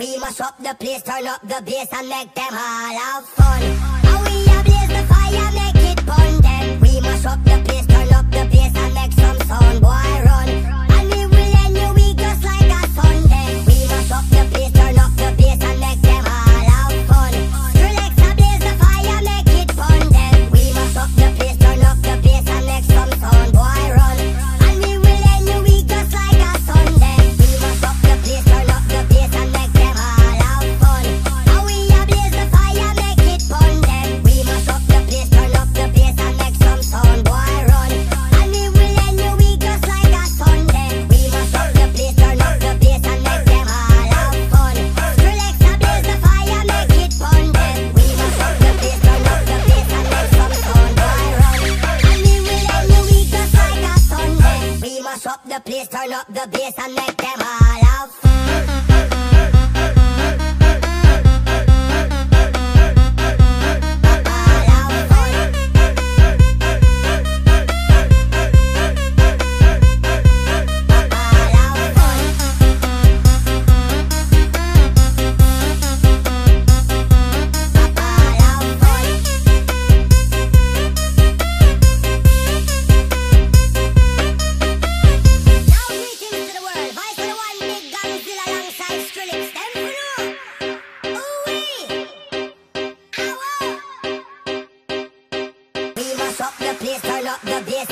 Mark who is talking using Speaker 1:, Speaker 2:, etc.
Speaker 1: We mash up the place, turn up the bass and make them all have fun. And we blaze the fire, up the place, turn up the bass.